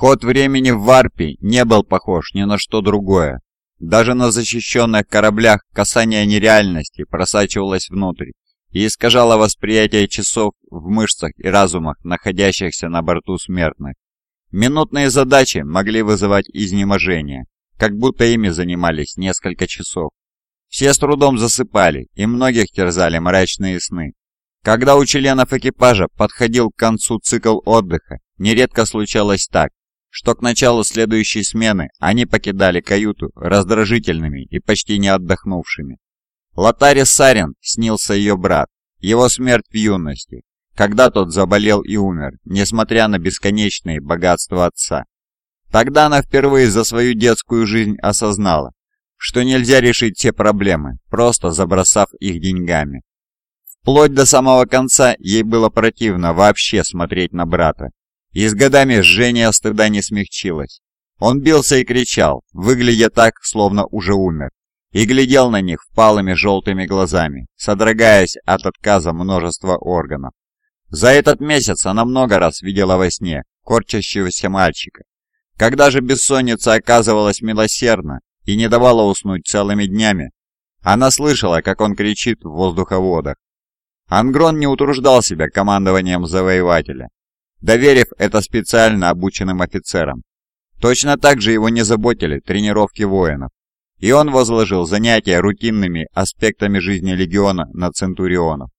Ход времени в варпе не был похож ни на что другое. Даже на защищенных кораблях касание нереальности просачивалось внутрь и искажало восприятие часов в мышцах и разумах находящихся на борту смертных. Минутные задачи могли вызывать изнеможение, как будто ими занимались несколько часов. Все с трудом засыпали, и многих терзали мрачные сны. Когда у членов экипажа подходил к концу цикл отдыха, нередко случалось так, что к началу следующей смены они покидали каюту раздражительными и почти не отдохнувшими. Лотаре Сарин снился ее брат, его смерть в юности, когда тот заболел и умер, несмотря на бесконечные богатства отца. Тогда она впервые за свою детскую жизнь осознала, что нельзя решить все проблемы, просто забросав их деньгами. Вплоть до самого конца ей было противно вообще смотреть на брата. И с годами жжение стыда не смягчилось. Он бился и кричал, выглядя так, словно уже умер, и глядел на них впалыми желтыми глазами, содрогаясь от отказа множества органов. За этот месяц она много раз видела во сне корчащегося мальчика. Когда же бессонница оказывалась милосердна, и не давала уснуть целыми днями. Она слышала, как он кричит в воздуховодах. Ангрон не утруждал себя командованием завоевателя, доверив это специально обученным офицерам. Точно так же его не заботили тренировки воинов, и он возложил занятия рутинными аспектами жизни легиона на центурионов.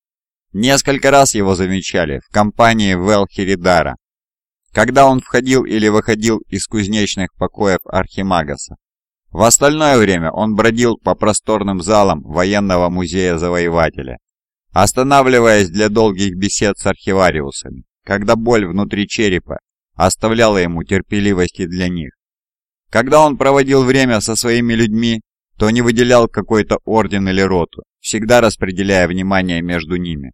Несколько раз его замечали в компании Велхеридара, когда он входил или выходил из кузнечных покоев Архимагаса. В остальное время он бродил по просторным залам военного музея Завоевателя, останавливаясь для долгих бесед с архивариусами, когда боль внутри черепа оставляла ему терпеливости для них. Когда он проводил время со своими людьми, то не выделял какой-то орден или роту, всегда распределяя внимание между ними.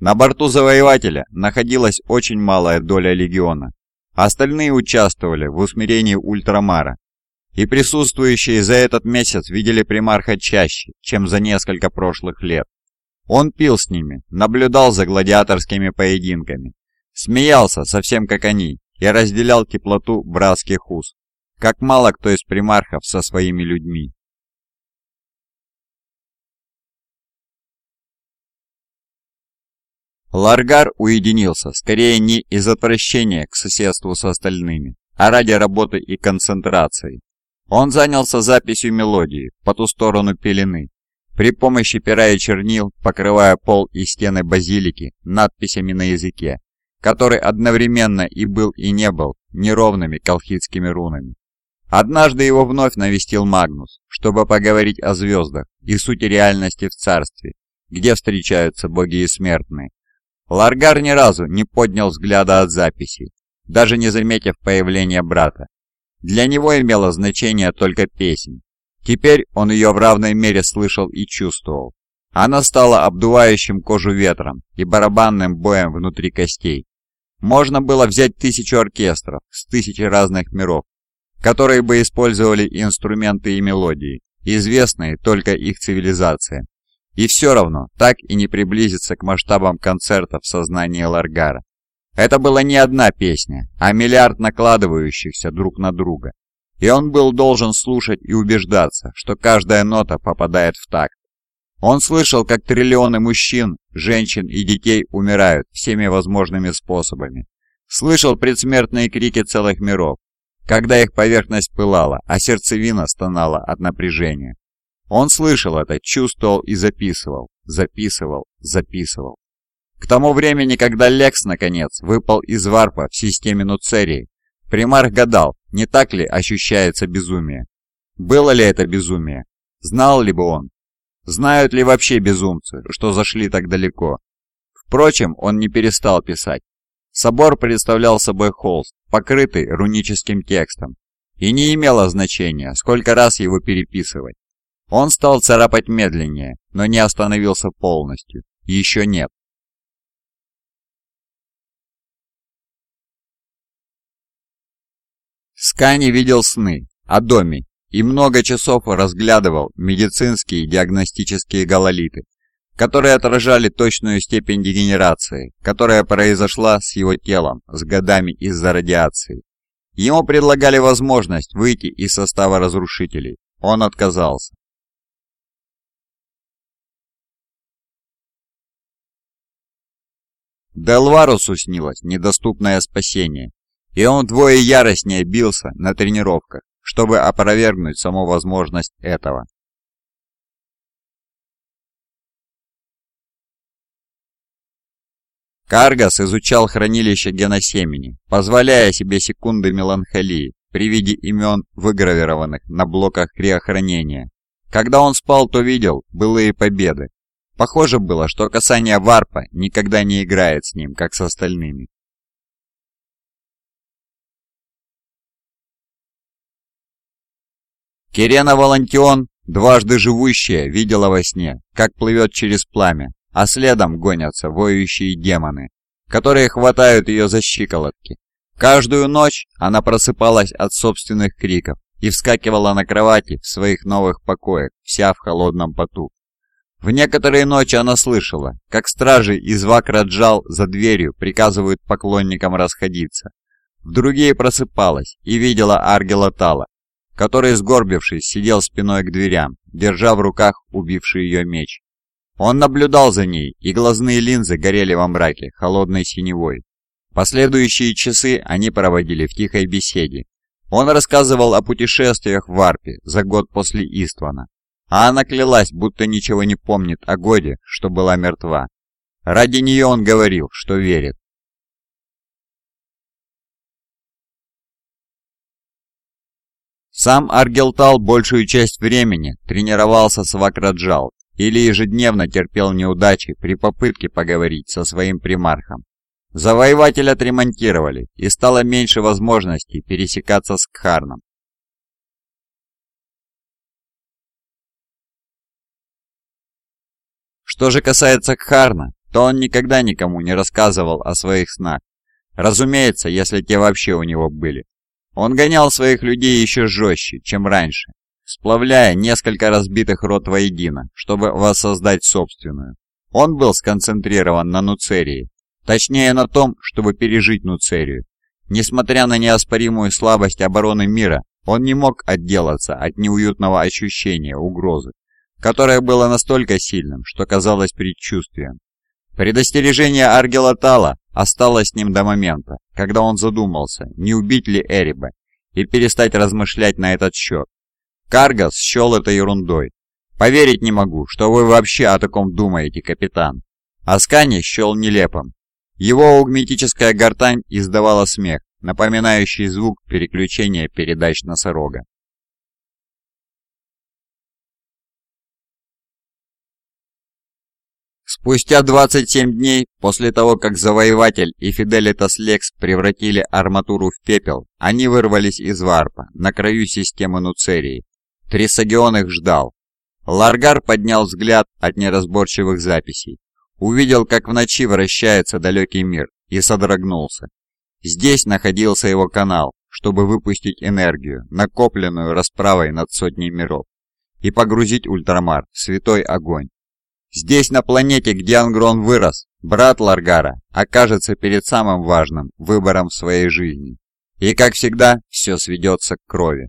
На борту Завоевателя находилась очень малая доля легиона. Остальные участвовали в усмирении Ультрамара и присутствующие за этот месяц видели примарха чаще, чем за несколько прошлых лет. Он пил с ними, наблюдал за гладиаторскими поединками, смеялся совсем как они и разделял теплоту братских уз, как мало кто из примархов со своими людьми. Ларгар уединился, скорее не из отвращения к соседству с остальными, а ради работы и концентрации. Он занялся записью мелодии по ту сторону пелены, при помощи пера и чернил, покрывая пол и стены базилики надписями на языке, который одновременно и был и не был неровными колхидскими рунами. Однажды его вновь навестил Магнус, чтобы поговорить о звездах и сути реальности в царстве, где встречаются боги и смертные. Ларгар ни разу не поднял взгляда от записи, даже не заметив появления брата, для него имела значение только песнь. Теперь он ее в равной мере слышал и чувствовал. Она стала обдувающим кожу ветром и барабанным боем внутри костей. Можно было взять тысячу оркестров с тысячи разных миров, которые бы использовали инструменты и мелодии, известные только их цивилизациям. И все равно так и не приблизиться к масштабам концерта в сознании Ларгара. Это была не одна песня, а миллиард накладывающихся друг на друга. И он был должен слушать и убеждаться, что каждая нота попадает в такт. Он слышал, как триллионы мужчин, женщин и детей умирают всеми возможными способами. Слышал предсмертные крики целых миров, когда их поверхность пылала, а сердцевина стонала от напряжения. Он слышал это, чувствовал и записывал, записывал, записывал. К тому времени, когда Лекс, наконец, выпал из варпа в системе Нуцерии, примарх гадал, не так ли ощущается безумие. Было ли это безумие? Знал ли бы он? Знают ли вообще безумцы, что зашли так далеко? Впрочем, он не перестал писать. Собор представлял собой холст, покрытый руническим текстом, и не имело значения, сколько раз его переписывать. Он стал царапать медленнее, но не остановился полностью. Еще нет. Скани видел сны о доме и много часов разглядывал медицинские диагностические гололиты, которые отражали точную степень дегенерации, которая произошла с его телом с годами из-за радиации. Ему предлагали возможность выйти из состава разрушителей. Он отказался. Делварусу снилось недоступное спасение, и он вдвое яростнее бился на тренировках, чтобы опровергнуть саму возможность этого. Каргас изучал хранилище геносемени, позволяя себе секунды меланхолии при виде имен, выгравированных на блоках криохранения. Когда он спал, то видел былые победы. Похоже было, что касание варпа никогда не играет с ним, как с остальными. Кирена Волантион, дважды живущая, видела во сне, как плывет через пламя, а следом гонятся воющие демоны, которые хватают ее за щиколотки. Каждую ночь она просыпалась от собственных криков и вскакивала на кровати в своих новых покоях, вся в холодном поту. В некоторые ночи она слышала, как стражи из Вакраджал за дверью приказывают поклонникам расходиться. В другие просыпалась и видела Аргела Тала, который, сгорбившись, сидел спиной к дверям, держа в руках убивший ее меч. Он наблюдал за ней, и глазные линзы горели во мраке, холодной синевой. Последующие часы они проводили в тихой беседе. Он рассказывал о путешествиях в Варпе за год после Иствана, а она клялась, будто ничего не помнит о годе, что была мертва. Ради нее он говорил, что верит. Сам Аргелтал большую часть времени тренировался с Вакраджал или ежедневно терпел неудачи при попытке поговорить со своим примархом. Завоеватель отремонтировали, и стало меньше возможностей пересекаться с Кхарном. Что же касается Кхарна, то он никогда никому не рассказывал о своих снах. Разумеется, если те вообще у него были. Он гонял своих людей еще жестче, чем раньше, сплавляя несколько разбитых рот воедино, чтобы воссоздать собственную. Он был сконцентрирован на Нуцерии, точнее на том, чтобы пережить Нуцерию. Несмотря на неоспоримую слабость обороны мира, он не мог отделаться от неуютного ощущения угрозы, которое было настолько сильным, что казалось предчувствием. Предостережение Аргела Тала осталось с ним до момента, когда он задумался, не убить ли Эриба, и перестать размышлять на этот счет. Каргас счел это ерундой. «Поверить не могу, что вы вообще о таком думаете, капитан». Аскани счел нелепым. Его аугметическая гортань издавала смех, напоминающий звук переключения передач носорога. Спустя 27 дней после того, как Завоеватель и Фиделитас Лекс превратили арматуру в пепел, они вырвались из варпа на краю системы Нуцерии Трисагион их ждал. Ларгар поднял взгляд от неразборчивых записей. Увидел, как в ночи вращается далекий мир, и содрогнулся. Здесь находился его канал, чтобы выпустить энергию, накопленную расправой над сотней миров, и погрузить ультрамар в святой огонь. Здесь, на планете, где Ангрон вырос, брат Ларгара окажется перед самым важным выбором в своей жизни. И, как всегда, все сведется к крови.